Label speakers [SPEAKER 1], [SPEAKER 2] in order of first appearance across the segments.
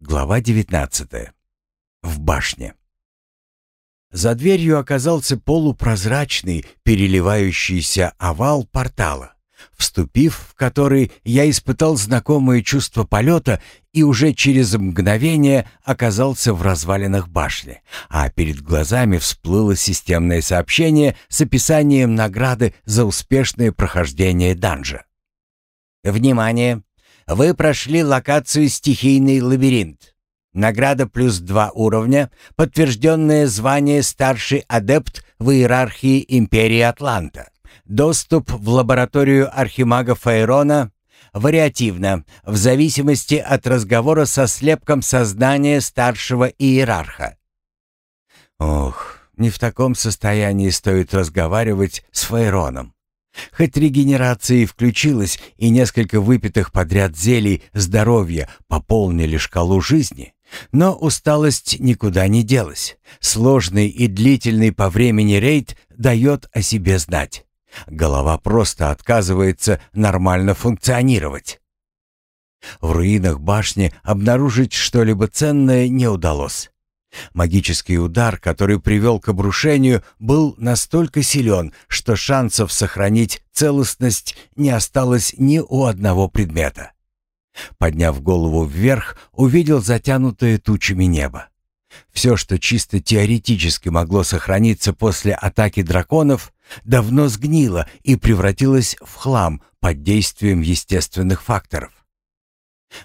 [SPEAKER 1] Глава 19. В башне. За дверью оказался полупрозрачный, переливающийся овал портала, вступив в который я испытал знакомое чувство полета и уже через мгновение оказался в развалинах башни, а перед глазами всплыло системное сообщение с описанием награды за успешное прохождение данжа. «Внимание! Вы прошли локацию «Стихийный лабиринт». Награда плюс два уровня, подтвержденное звание «Старший адепт» в иерархии Империи Атланта. Доступ в лабораторию архимага Фейрона вариативно, в зависимости от разговора со слепком сознания старшего иерарха. Ох, не в таком состоянии стоит разговаривать с Фейроном. Хоть регенерация и включилась, и несколько выпитых подряд зелий здоровья пополнили шкалу жизни, но усталость никуда не делась. Сложный и длительный по времени рейд дает о себе знать. Голова просто отказывается нормально функционировать. В руинах башни обнаружить что-либо ценное не удалось. Магический удар, который привел к обрушению, был настолько силен, что шансов сохранить целостность не осталось ни у одного предмета. Подняв голову вверх, увидел затянутое тучами небо. Все, что чисто теоретически могло сохраниться после атаки драконов, давно сгнило и превратилось в хлам под действием естественных факторов.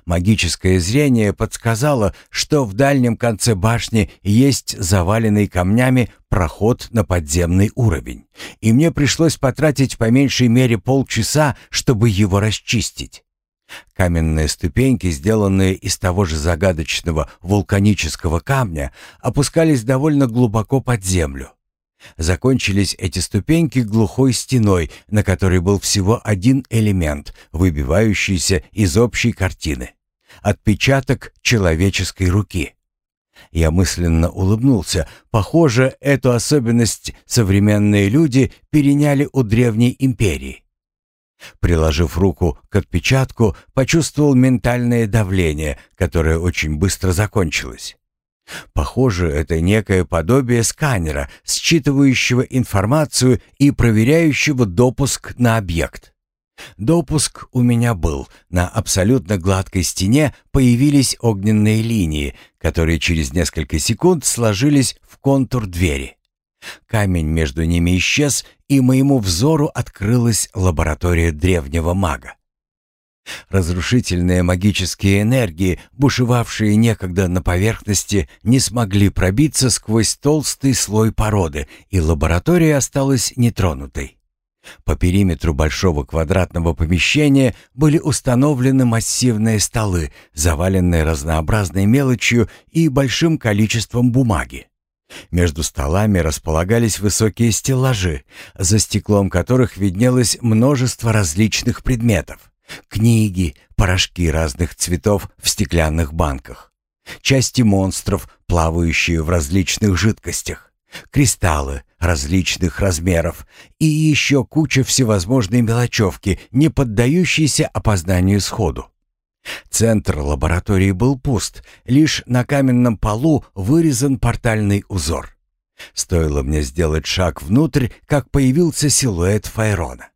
[SPEAKER 1] Магическое зрение подсказало, что в дальнем конце башни есть заваленный камнями проход на подземный уровень, и мне пришлось потратить по меньшей мере полчаса, чтобы его расчистить. Каменные ступеньки, сделанные из того же загадочного вулканического камня, опускались довольно глубоко под землю. Закончились эти ступеньки глухой стеной, на которой был всего один элемент, выбивающийся из общей картины. Отпечаток человеческой руки. Я мысленно улыбнулся. Похоже, эту особенность современные люди переняли у древней империи. Приложив руку к отпечатку, почувствовал ментальное давление, которое очень быстро закончилось. Похоже, это некое подобие сканера, считывающего информацию и проверяющего допуск на объект. Допуск у меня был. На абсолютно гладкой стене появились огненные линии, которые через несколько секунд сложились в контур двери. Камень между ними исчез, и моему взору открылась лаборатория древнего мага. Разрушительные магические энергии, бушевавшие некогда на поверхности, не смогли пробиться сквозь толстый слой породы, и лаборатория осталась нетронутой. По периметру большого квадратного помещения были установлены массивные столы, заваленные разнообразной мелочью и большим количеством бумаги. Между столами располагались высокие стеллажи, за стеклом которых виднелось множество различных предметов. Книги, порошки разных цветов в стеклянных банках. Части монстров, плавающие в различных жидкостях. Кристаллы различных размеров и еще куча всевозможной мелочевки, не поддающейся опознанию сходу. Центр лаборатории был пуст, лишь на каменном полу вырезан портальный узор. Стоило мне сделать шаг внутрь, как появился силуэт Файрона.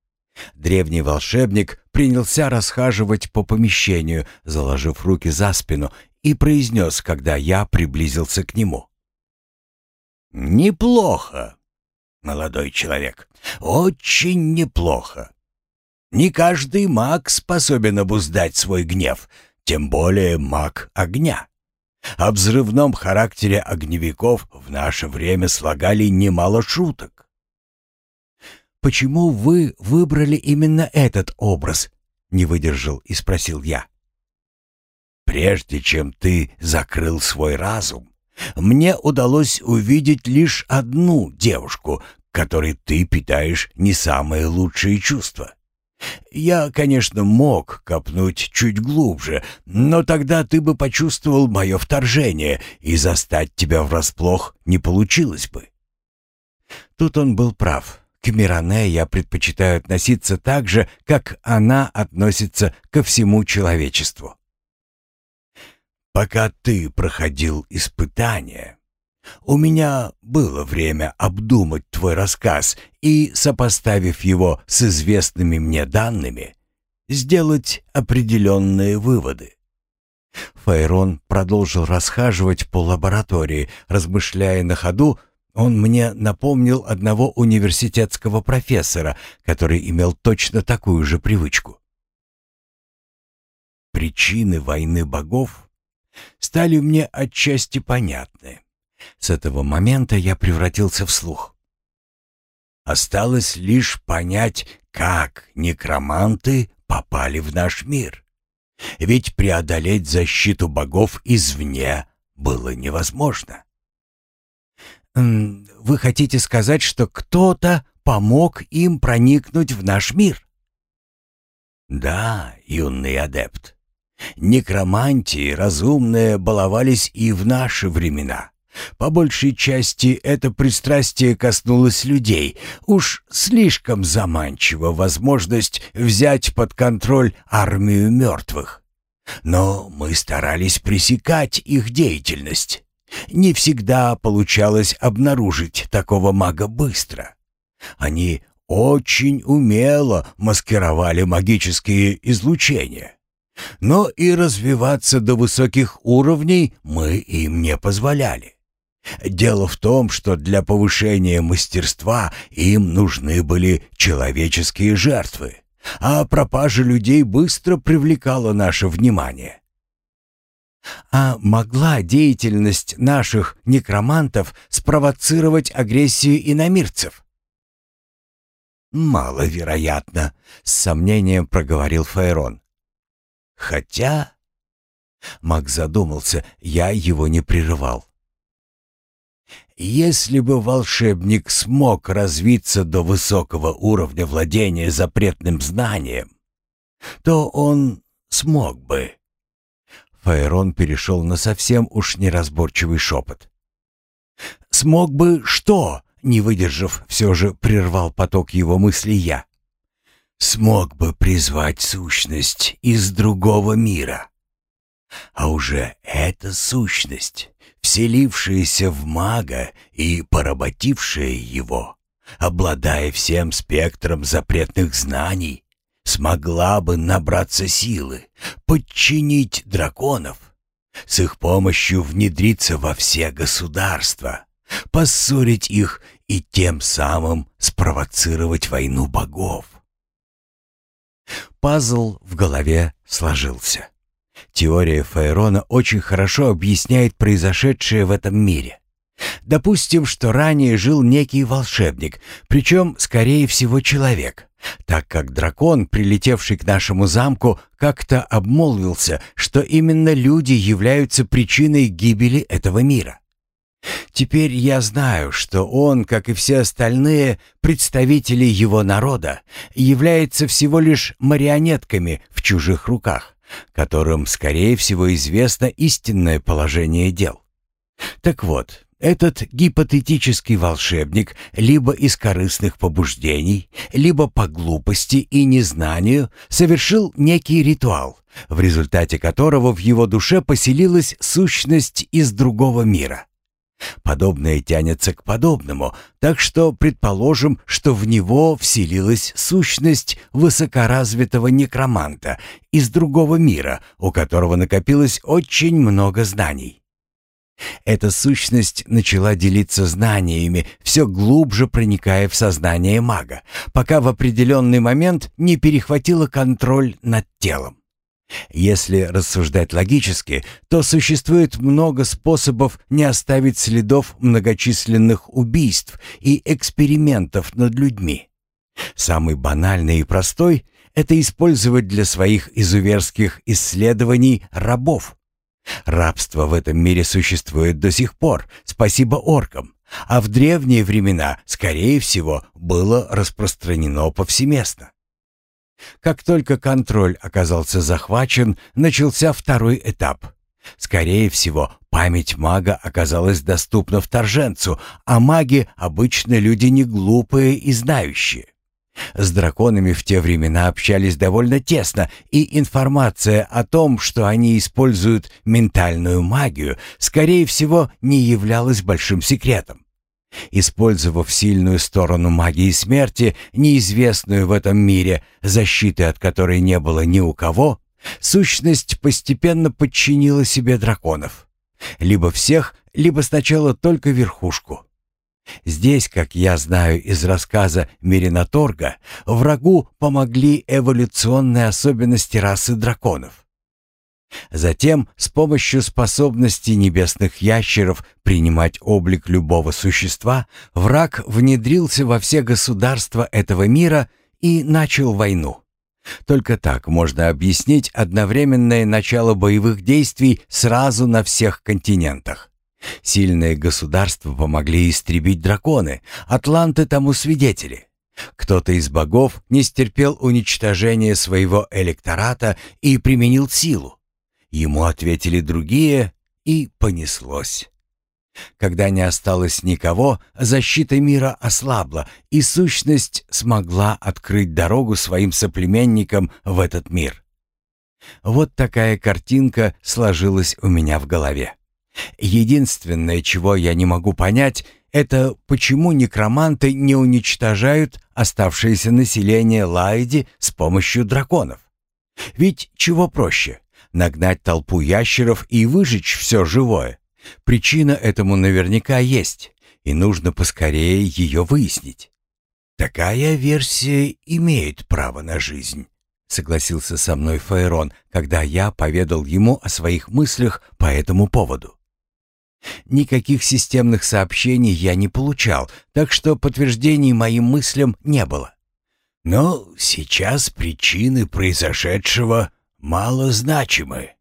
[SPEAKER 1] Древний волшебник принялся расхаживать по помещению, заложив руки за спину, и произнес, когда я приблизился к нему. «Неплохо, молодой человек, очень неплохо. Не каждый маг способен обуздать свой гнев, тем более маг огня. О взрывном характере огневиков в наше время слагали немало шуток. «Почему вы выбрали именно этот образ?» — не выдержал и спросил я. «Прежде чем ты закрыл свой разум, мне удалось увидеть лишь одну девушку, которой ты питаешь не самые лучшие чувства. Я, конечно, мог копнуть чуть глубже, но тогда ты бы почувствовал мое вторжение, и застать тебя врасплох не получилось бы». Тут он был прав. К Миране я предпочитаю относиться так же, как она относится ко всему человечеству. пока ты проходил испытание, у меня было время обдумать твой рассказ и, сопоставив его с известными мне данными, сделать определенные выводы. Файрон продолжил расхаживать по лаборатории, размышляя на ходу, он мне напомнил одного университетского профессора, который имел точно такую же привычку. Причины войны богов стали мне отчасти понятны. С этого момента я превратился в слух. Осталось лишь понять, как некроманты попали в наш мир. Ведь преодолеть защиту богов извне было невозможно. «Вы хотите сказать, что кто-то помог им проникнуть в наш мир?» «Да, юный адепт. Некромантии разумные баловались и в наши времена. По большей части это пристрастие коснулось людей. Уж слишком заманчива возможность взять под контроль армию мертвых. Но мы старались пресекать их деятельность. Не всегда получалось обнаружить такого мага быстро. Они очень умело маскировали магические излучения. Но и развиваться до высоких уровней мы им не позволяли. Дело в том, что для повышения мастерства им нужны были человеческие жертвы, а пропажа людей быстро привлекала наше внимание. А могла деятельность наших некромантов спровоцировать агрессию иномирцев? «Маловероятно», — с сомнением проговорил Фейрон. «Хотя...» Маг задумался, я его не прерывал. Если бы волшебник смог развиться до высокого уровня владения запретным знанием, то он смог бы. Фаерон перешел на совсем уж неразборчивый шепот. «Смог бы что?» — не выдержав, все же прервал поток его мыслей я. «Смог бы призвать сущность из другого мира. А уже эта сущность вселившаяся в мага и поработившая его, обладая всем спектром запретных знаний, смогла бы набраться силы, подчинить драконов, с их помощью внедриться во все государства, поссорить их и тем самым спровоцировать войну богов. Пазл в голове сложился. Теория Фейрона очень хорошо объясняет произошедшее в этом мире. Допустим, что ранее жил некий волшебник, причем, скорее всего, человек, так как дракон, прилетевший к нашему замку, как-то обмолвился, что именно люди являются причиной гибели этого мира. Теперь я знаю, что он, как и все остальные представители его народа, является всего лишь марионетками в чужих руках которым, скорее всего, известно истинное положение дел. Так вот, этот гипотетический волшебник либо из корыстных побуждений, либо по глупости и незнанию совершил некий ритуал, в результате которого в его душе поселилась сущность из другого мира. Подобное тянется к подобному, так что предположим, что в него вселилась сущность высокоразвитого некроманта из другого мира, у которого накопилось очень много знаний. Эта сущность начала делиться знаниями, все глубже проникая в сознание мага, пока в определенный момент не перехватила контроль над телом. Если рассуждать логически, то существует много способов не оставить следов многочисленных убийств и экспериментов над людьми. Самый банальный и простой – это использовать для своих изуверских исследований рабов. Рабство в этом мире существует до сих пор, спасибо оркам, а в древние времена, скорее всего, было распространено повсеместно. Как только контроль оказался захвачен, начался второй этап. Скорее всего, память мага оказалась доступна вторженцу, а маги — обычно люди не глупые и знающие. С драконами в те времена общались довольно тесно, и информация о том, что они используют ментальную магию, скорее всего, не являлась большим секретом. Использовав сильную сторону магии смерти, неизвестную в этом мире, защиты от которой не было ни у кого, сущность постепенно подчинила себе драконов. Либо всех, либо сначала только верхушку. Здесь, как я знаю из рассказа Миринаторга, врагу помогли эволюционные особенности расы драконов. Затем, с помощью способности небесных ящеров принимать облик любого существа, враг внедрился во все государства этого мира и начал войну. Только так можно объяснить одновременное начало боевых действий сразу на всех континентах. Сильные государства помогли истребить драконы, атланты тому свидетели. Кто-то из богов не стерпел уничтожения своего электората и применил силу. Ему ответили другие, и понеслось. Когда не осталось никого, защита мира ослабла, и сущность смогла открыть дорогу своим соплеменникам в этот мир. Вот такая картинка сложилась у меня в голове. Единственное, чего я не могу понять, это почему некроманты не уничтожают оставшееся население Лайди с помощью драконов. Ведь чего проще? Нагнать толпу ящеров и выжечь все живое. Причина этому наверняка есть, и нужно поскорее ее выяснить. Такая версия имеет право на жизнь. Согласился со мной Фаерон, когда я поведал ему о своих мыслях по этому поводу. Никаких системных сообщений я не получал, так что подтверждений моим мыслям не было. Но сейчас причины произошедшего малозначимы.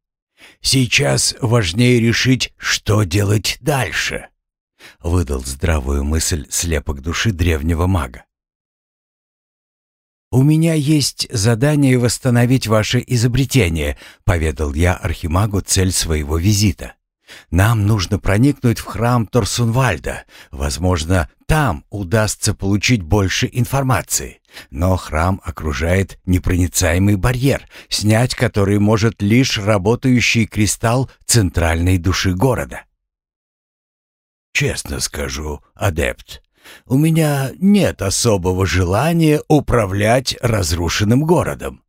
[SPEAKER 1] Сейчас важнее решить, что делать дальше, выдал здравую мысль слепок души древнего мага. «У меня есть задание восстановить ваше изобретение», — поведал я Архимагу цель своего визита. Нам нужно проникнуть в храм Торсунвальда. Возможно, там удастся получить больше информации. Но храм окружает непроницаемый барьер, снять который может лишь работающий кристалл центральной души города. Честно скажу, адепт, у меня нет особого желания управлять разрушенным городом.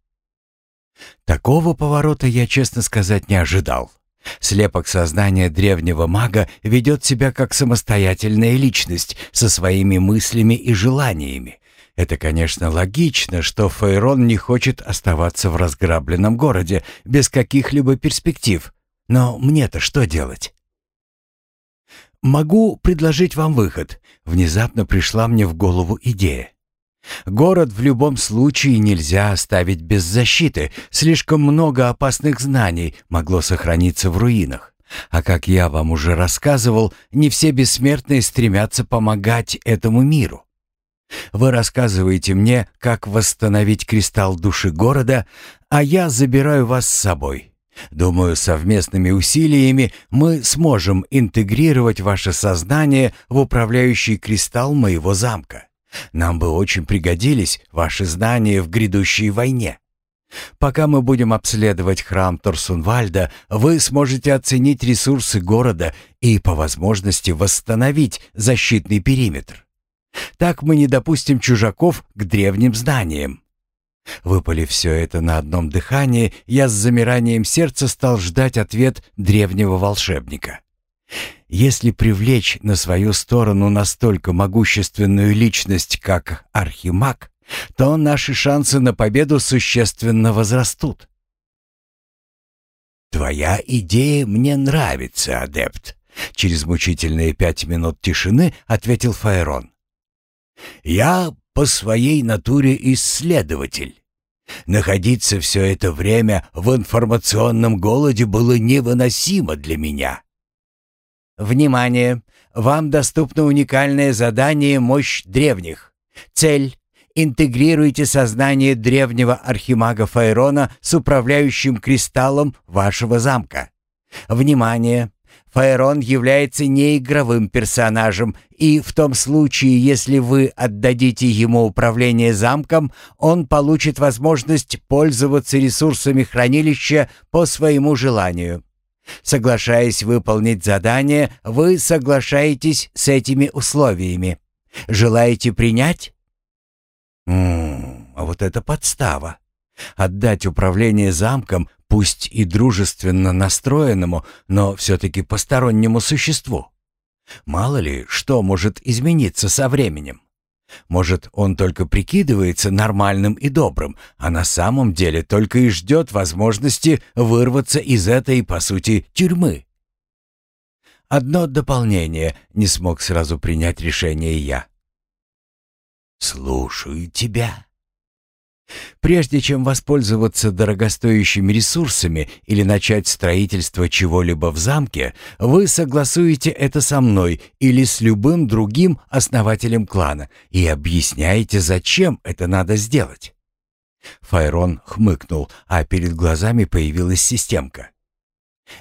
[SPEAKER 1] Такого поворота я, честно сказать, не ожидал. Слепок сознания древнего мага ведет себя как самостоятельная личность со своими мыслями и желаниями. Это, конечно, логично, что Фейрон не хочет оставаться в разграбленном городе без каких-либо перспектив. Но мне-то что делать? «Могу предложить вам выход», — внезапно пришла мне в голову идея. Город в любом случае нельзя оставить без защиты. Слишком много опасных знаний могло сохраниться в руинах. А как я вам уже рассказывал, не все бессмертные стремятся помогать этому миру. Вы рассказываете мне, как восстановить кристалл души города, а я забираю вас с собой. Думаю, совместными усилиями мы сможем интегрировать ваше сознание в управляющий кристалл моего замка. Нам бы очень пригодились ваши знания в грядущей войне. Пока мы будем обследовать храм Торсунвальда, вы сможете оценить ресурсы города и, по возможности, восстановить защитный периметр. Так мы не допустим чужаков к древним зданиям. Выпали все это на одном дыхании, я с замиранием сердца стал ждать ответ древнего волшебника. Если привлечь на свою сторону настолько могущественную личность, как Архимаг, то наши шансы на победу существенно возрастут. «Твоя идея мне нравится, адепт», — через мучительные пять минут тишины ответил Фаерон. «Я по своей натуре исследователь. Находиться все это время в информационном голоде было невыносимо для меня. Внимание! Вам доступно уникальное задание «Мощь древних». Цель Интегрируйте сознание древнего архимага Файрона с управляющим кристаллом вашего замка. Внимание! Фаерон является неигровым персонажем, и в том случае, если вы отдадите ему управление замком, он получит возможность пользоваться ресурсами хранилища по своему желанию. Соглашаясь выполнить задание, вы соглашаетесь с этими условиями. Желаете принять? Ммм, а вот это подстава. Отдать управление замком, пусть и дружественно настроенному, но все-таки постороннему существу. Мало ли, что может измениться со временем. Может, он только прикидывается нормальным и добрым, а на самом деле только и ждет возможности вырваться из этой, по сути, тюрьмы. Одно дополнение не смог сразу принять решение я. «Слушаю тебя», Прежде чем воспользоваться дорогостоящими ресурсами или начать строительство чего-либо в замке, вы согласуете это со мной или с любым другим основателем клана и объясняете, зачем это надо сделать. Файрон хмыкнул, а перед глазами появилась системка.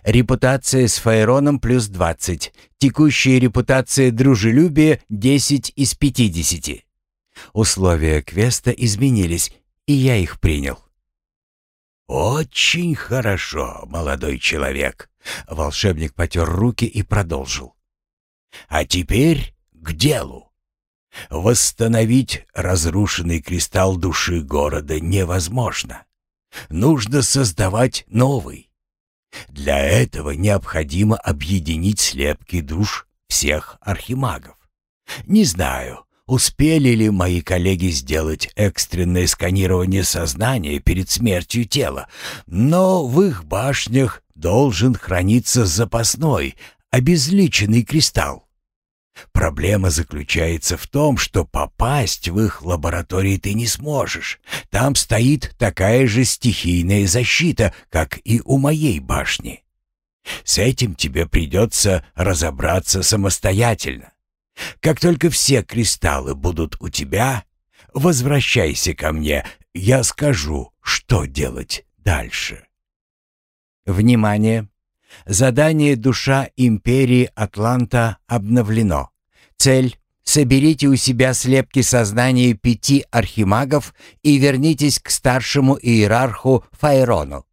[SPEAKER 1] Репутация с Файроном плюс 20. Текущая репутация дружелюбия 10 из 50. Условия квеста изменились, и я их принял. «Очень хорошо, молодой человек», — волшебник потер руки и продолжил. «А теперь к делу. Восстановить разрушенный кристалл души города невозможно. Нужно создавать новый. Для этого необходимо объединить слепки душ всех архимагов. Не знаю, Успели ли мои коллеги сделать экстренное сканирование сознания перед смертью тела? Но в их башнях должен храниться запасной, обезличенный кристалл. Проблема заключается в том, что попасть в их лаборатории ты не сможешь. Там стоит такая же стихийная защита, как и у моей башни. С этим тебе придется разобраться самостоятельно. Как только все кристаллы будут у тебя, возвращайся ко мне, я скажу, что делать дальше. Внимание! Задание «Душа Империи Атланта» обновлено. Цель — соберите у себя слепки сознания пяти архимагов и вернитесь к старшему иерарху Файрону.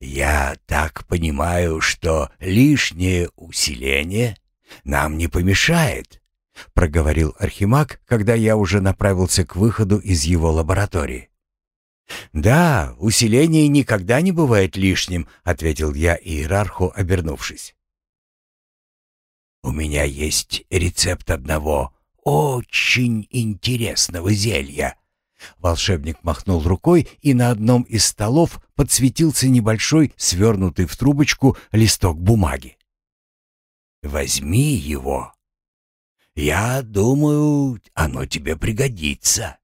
[SPEAKER 1] «Я так понимаю, что лишнее усиление нам не помешает», — проговорил Архимаг, когда я уже направился к выходу из его лаборатории. «Да, усиление никогда не бывает лишним», — ответил я иерарху, обернувшись. «У меня есть рецепт одного очень интересного зелья». Волшебник махнул рукой, и на одном из столов подсветился небольшой, свернутый в трубочку, листок бумаги. Возьми его. Я думаю, оно тебе пригодится.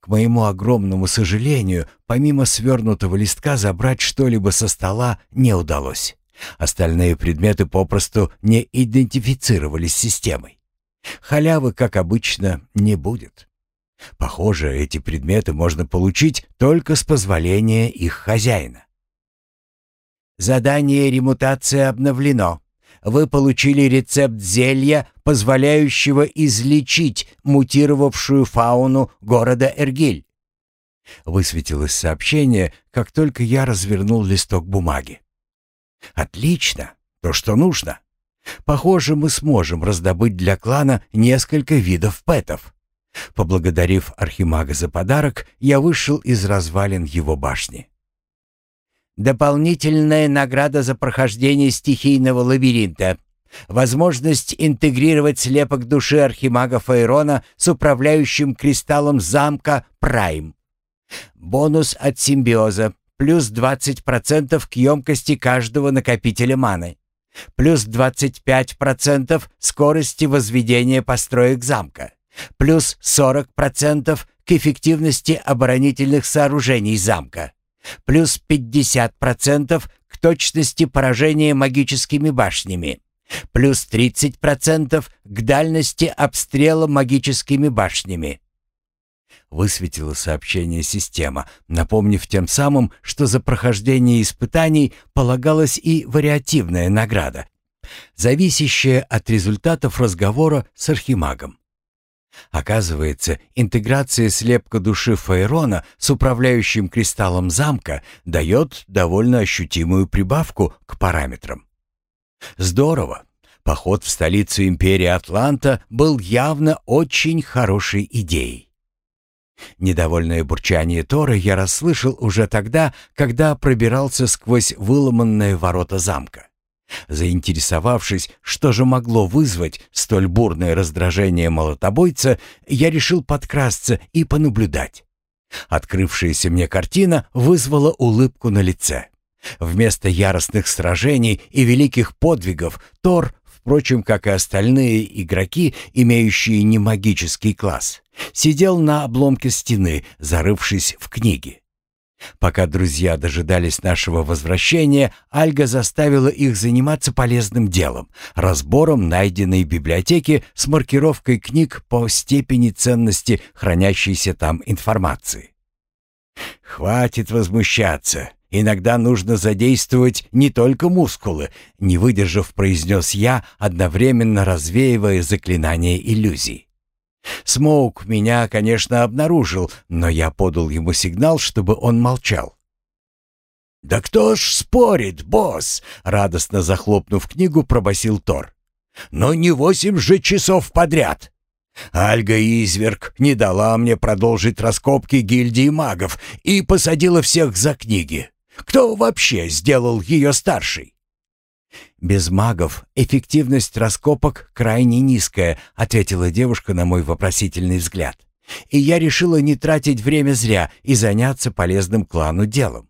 [SPEAKER 1] К моему огромному сожалению, помимо свернутого листка забрать что-либо со стола не удалось. Остальные предметы попросту не идентифицировались системой. Халявы, как обычно, не будет. Похоже, эти предметы можно получить только с позволения их хозяина. Задание ремутация обновлено вы получили рецепт зелья, позволяющего излечить мутировавшую фауну города Эргиль. Высветилось сообщение, как только я развернул листок бумаги. Отлично, то, что нужно. Похоже, мы сможем раздобыть для клана несколько видов пэтов. Поблагодарив Архимага за подарок, я вышел из развалин его башни. Дополнительная награда за прохождение стихийного лабиринта. Возможность интегрировать слепок души архимага Фейрона с управляющим кристаллом замка Прайм. Бонус от симбиоза. Плюс 20% к емкости каждого накопителя маны. Плюс 25% скорости возведения построек замка. Плюс 40% к эффективности оборонительных сооружений замка плюс 50% к точности поражения магическими башнями, плюс 30% к дальности обстрела магическими башнями. Высветила сообщение система, напомнив тем самым, что за прохождение испытаний полагалась и вариативная награда, зависящая от результатов разговора с архимагом. Оказывается, интеграция слепка души Фаерона с управляющим кристаллом замка дает довольно ощутимую прибавку к параметрам. Здорово. Поход в столицу империи Атланта был явно очень хорошей идеей. Недовольное бурчание Тора я расслышал уже тогда, когда пробирался сквозь выломанные ворота замка. Заинтересовавшись, что же могло вызвать столь бурное раздражение молотобойца, я решил подкрасться и понаблюдать. Открывшаяся мне картина вызвала улыбку на лице. Вместо яростных сражений и великих подвигов Тор, впрочем, как и остальные игроки, имеющие не магический класс, сидел на обломке стены, зарывшись в книги. Пока друзья дожидались нашего возвращения, Альга заставила их заниматься полезным делом — разбором найденной библиотеки с маркировкой книг по степени ценности хранящейся там информации. «Хватит возмущаться. Иногда нужно задействовать не только мускулы», — не выдержав, произнес я, одновременно развеивая заклинание иллюзий. Смоук меня, конечно, обнаружил, но я подал ему сигнал, чтобы он молчал. «Да кто ж спорит, босс?» — радостно захлопнув книгу, пробасил Тор. «Но не восемь же часов подряд. Альга Изверг не дала мне продолжить раскопки гильдии магов и посадила всех за книги. Кто вообще сделал ее старшей?» «Без магов эффективность раскопок крайне низкая», ответила девушка на мой вопросительный взгляд. «И я решила не тратить время зря и заняться полезным клану делом».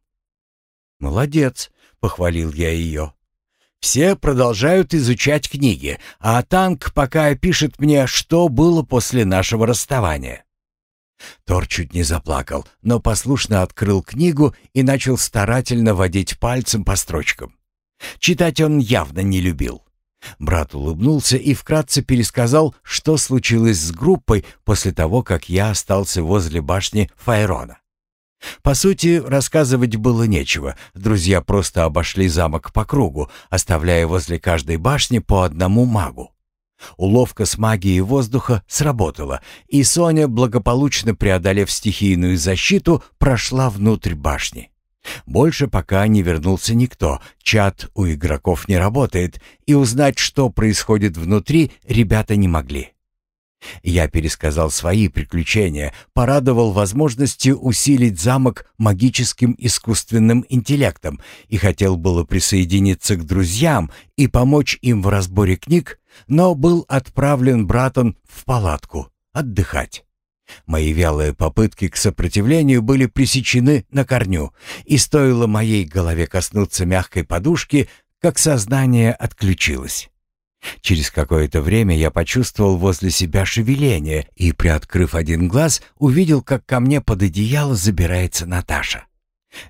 [SPEAKER 1] «Молодец», — похвалил я ее. «Все продолжают изучать книги, а Танк пока пишет мне, что было после нашего расставания». Тор чуть не заплакал, но послушно открыл книгу и начал старательно водить пальцем по строчкам. Читать он явно не любил. Брат улыбнулся и вкратце пересказал, что случилось с группой после того, как я остался возле башни Файрона. По сути, рассказывать было нечего. Друзья просто обошли замок по кругу, оставляя возле каждой башни по одному магу. Уловка с магией воздуха сработала, и Соня, благополучно преодолев стихийную защиту, прошла внутрь башни. Больше пока не вернулся никто, чат у игроков не работает, и узнать, что происходит внутри, ребята не могли. Я пересказал свои приключения, порадовал возможностью усилить замок магическим искусственным интеллектом и хотел было присоединиться к друзьям и помочь им в разборе книг, но был отправлен братом в палатку отдыхать. Мои вялые попытки к сопротивлению были пресечены на корню, и стоило моей голове коснуться мягкой подушки, как сознание отключилось. Через какое-то время я почувствовал возле себя шевеление и, приоткрыв один глаз, увидел, как ко мне под одеяло забирается Наташа.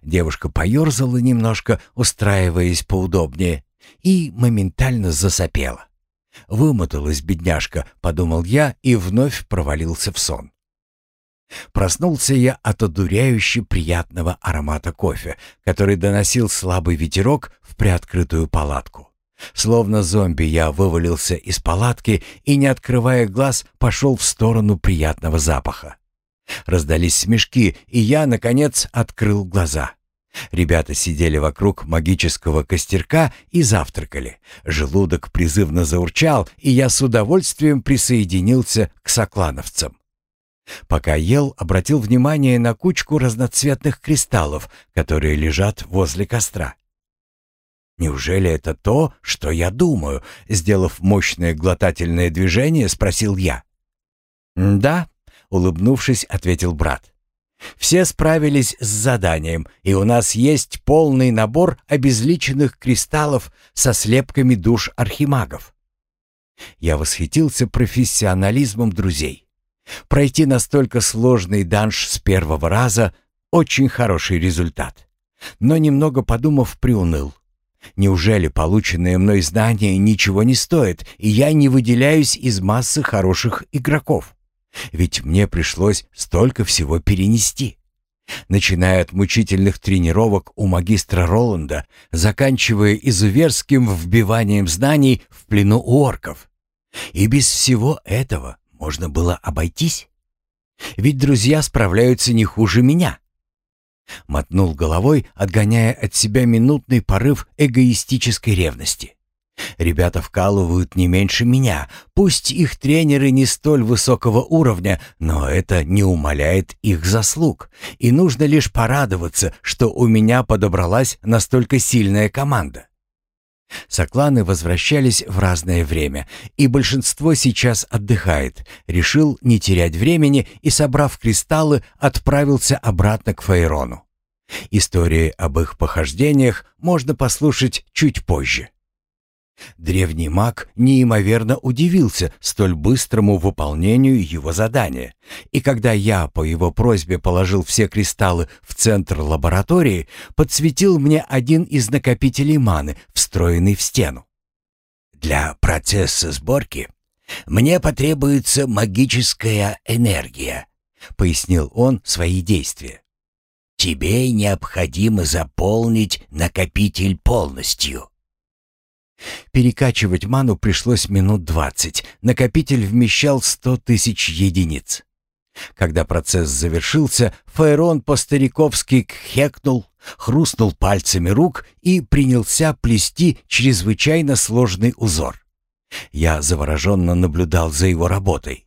[SPEAKER 1] Девушка поерзала немножко, устраиваясь поудобнее, и моментально засопела. «Вымоталась бедняжка», — подумал я и вновь провалился в сон. Проснулся я от одуряюще приятного аромата кофе, который доносил слабый ветерок в приоткрытую палатку. Словно зомби я вывалился из палатки и, не открывая глаз, пошел в сторону приятного запаха. Раздались смешки, и я, наконец, открыл глаза. Ребята сидели вокруг магического костерка и завтракали. Желудок призывно заурчал, и я с удовольствием присоединился к соклановцам. Пока ел, обратил внимание на кучку разноцветных кристаллов, которые лежат возле костра. «Неужели это то, что я думаю?» Сделав мощное глотательное движение, спросил я. «Да», — улыбнувшись, ответил брат. «Все справились с заданием, и у нас есть полный набор обезличенных кристаллов со слепками душ архимагов». Я восхитился профессионализмом друзей. Пройти настолько сложный данж с первого раза — очень хороший результат. Но немного подумав, приуныл. Неужели полученные мной знания ничего не стоят, и я не выделяюсь из массы хороших игроков? Ведь мне пришлось столько всего перенести. Начиная от мучительных тренировок у магистра Роланда, заканчивая изуверским вбиванием знаний в плену у орков. И без всего этого можно было обойтись. Ведь друзья справляются не хуже меня. Мотнул головой, отгоняя от себя минутный порыв эгоистической ревности. Ребята вкалывают не меньше меня. Пусть их тренеры не столь высокого уровня, но это не умаляет их заслуг. И нужно лишь порадоваться, что у меня подобралась настолько сильная команда. Сокланы возвращались в разное время, и большинство сейчас отдыхает. Решил не терять времени и, собрав кристаллы, отправился обратно к Фейрону. Истории об их похождениях можно послушать чуть позже. Древний маг неимоверно удивился столь быстрому выполнению его задания, и когда я по его просьбе положил все кристаллы в центр лаборатории, подсветил мне один из накопителей маны, встроенный в стену. «Для процесса сборки мне потребуется магическая энергия», — пояснил он свои действия. «Тебе необходимо заполнить накопитель полностью». Перекачивать ману пришлось минут двадцать. Накопитель вмещал сто тысяч единиц. Когда процесс завершился, Фаерон по-стариковски кхекнул, хрустнул пальцами рук и принялся плести чрезвычайно сложный узор. Я завороженно наблюдал за его работой.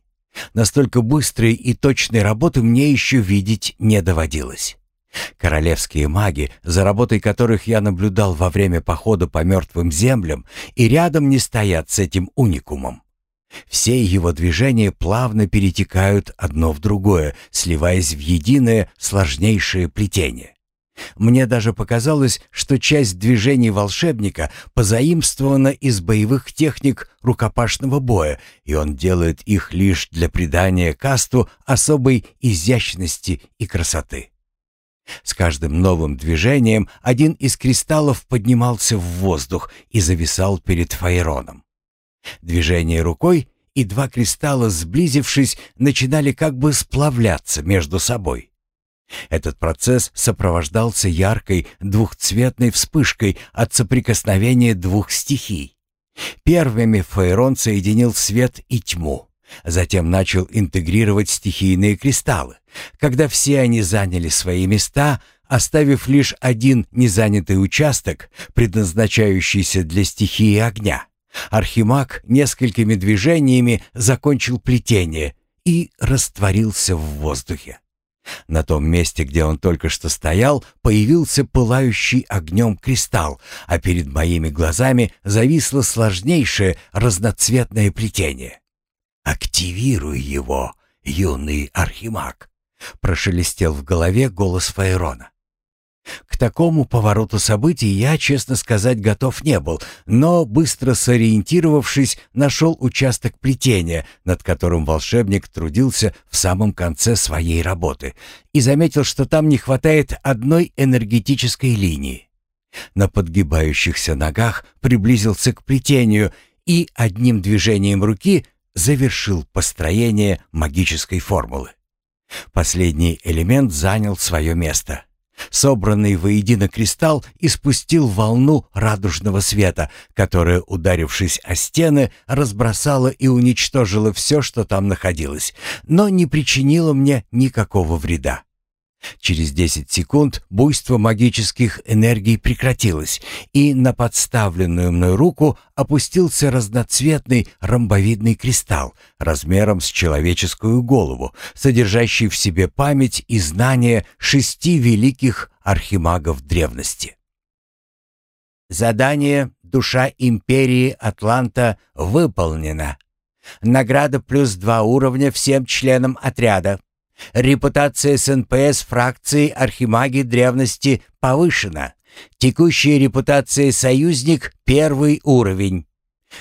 [SPEAKER 1] Настолько быстрой и точной работы мне еще видеть не доводилось. Королевские маги, за работой которых я наблюдал во время похода по мертвым землям, и рядом не стоят с этим уникумом. Все его движения плавно перетекают одно в другое, сливаясь в единое сложнейшее плетение. Мне даже показалось, что часть движений волшебника позаимствована из боевых техник рукопашного боя, и он делает их лишь для придания касту особой изящности и красоты. С каждым новым движением один из кристаллов поднимался в воздух и зависал перед Фаероном. Движение рукой, и два кристалла, сблизившись, начинали как бы сплавляться между собой. Этот процесс сопровождался яркой двухцветной вспышкой от соприкосновения двух стихий. Первыми Фаерон соединил свет и тьму. Затем начал интегрировать стихийные кристаллы. Когда все они заняли свои места, оставив лишь один незанятый участок, предназначающийся для стихии огня, Архимаг несколькими движениями закончил плетение и растворился в воздухе. На том месте, где он только что стоял, появился пылающий огнем кристалл, а перед моими глазами зависло сложнейшее разноцветное плетение. «Активируй его, юный архимаг!» — прошелестел в голове голос Фаерона. К такому повороту событий я, честно сказать, готов не был, но, быстро сориентировавшись, нашел участок плетения, над которым волшебник трудился в самом конце своей работы, и заметил, что там не хватает одной энергетической линии. На подгибающихся ногах приблизился к плетению и одним движением руки завершил построение магической формулы. Последний элемент занял свое место. Собранный воедино кристалл испустил волну радужного света, которая, ударившись о стены, разбросала и уничтожила все, что там находилось, но не причинила мне никакого вреда. Через 10 секунд буйство магических энергий прекратилось, и на подставленную мной руку опустился разноцветный ромбовидный кристалл размером с человеческую голову, содержащий в себе память и знания шести великих архимагов древности. Задание «Душа Империи Атланта» выполнено. Награда плюс два уровня всем членам отряда. Репутация СНПС фракции Архимаги древности повышена. Текущая репутация союзник – первый уровень.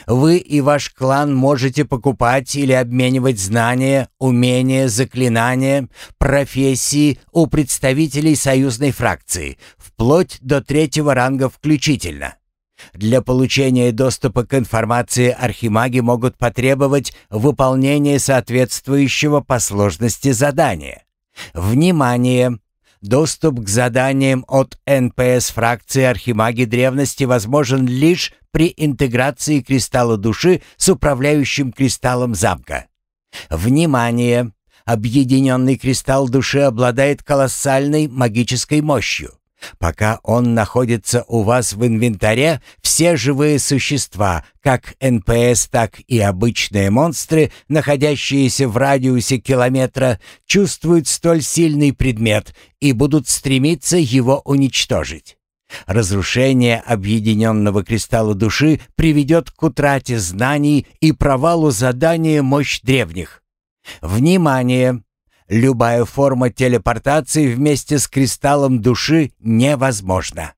[SPEAKER 1] Вы и ваш клан можете покупать или обменивать знания, умения, заклинания, профессии у представителей союзной фракции, вплоть до третьего ранга включительно. Для получения доступа к информации архимаги могут потребовать выполнения соответствующего по сложности задания. Внимание! Доступ к заданиям от НПС фракции Архимаги Древности возможен лишь при интеграции кристалла души с управляющим кристаллом замка. Внимание! Объединенный кристалл души обладает колоссальной магической мощью. Пока он находится у вас в инвентаре, все живые существа, как НПС, так и обычные монстры, находящиеся в радиусе километра, чувствуют столь сильный предмет и будут стремиться его уничтожить. Разрушение объединенного кристалла души приведет к утрате знаний и провалу задания мощь древних. Внимание! Любая форма телепортации вместе с кристаллом души невозможна.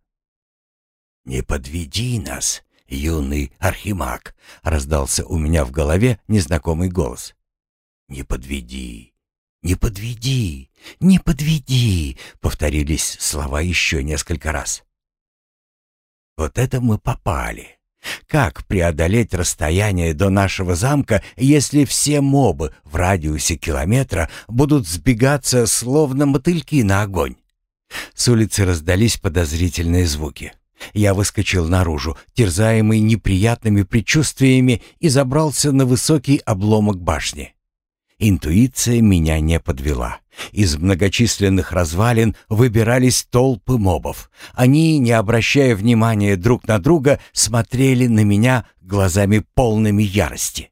[SPEAKER 1] «Не подведи нас, юный архимаг», — раздался у меня в голове незнакомый голос. «Не подведи, не подведи, не подведи», — повторились слова еще несколько раз. «Вот это мы попали. Как преодолеть расстояние до нашего замка, если все мобы в радиусе километра будут сбегаться, словно мотыльки на огонь? С улицы раздались подозрительные звуки. Я выскочил наружу, терзаемый неприятными предчувствиями, и забрался на высокий обломок башни. Интуиция меня не подвела. Из многочисленных развалин выбирались толпы мобов. Они, не обращая внимания друг на друга, смотрели на меня глазами полными ярости.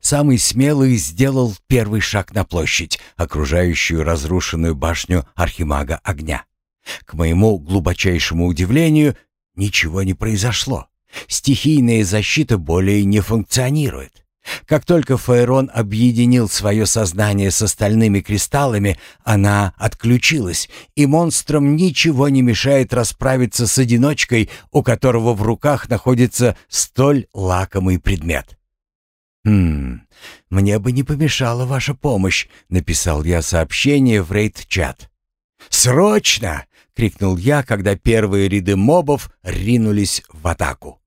[SPEAKER 1] Самый смелый сделал первый шаг на площадь, окружающую разрушенную башню Архимага Огня. К моему глубочайшему удивлению, ничего не произошло. Стихийная защита более не функционирует. Как только Фаерон объединил свое сознание с остальными кристаллами, она отключилась, и монстрам ничего не мешает расправиться с одиночкой, у которого в руках находится столь лакомый предмет. «Хм, мне бы не помешала ваша помощь», — написал я сообщение в рейд-чат. «Срочно!» — крикнул я, когда первые ряды мобов ринулись в атаку.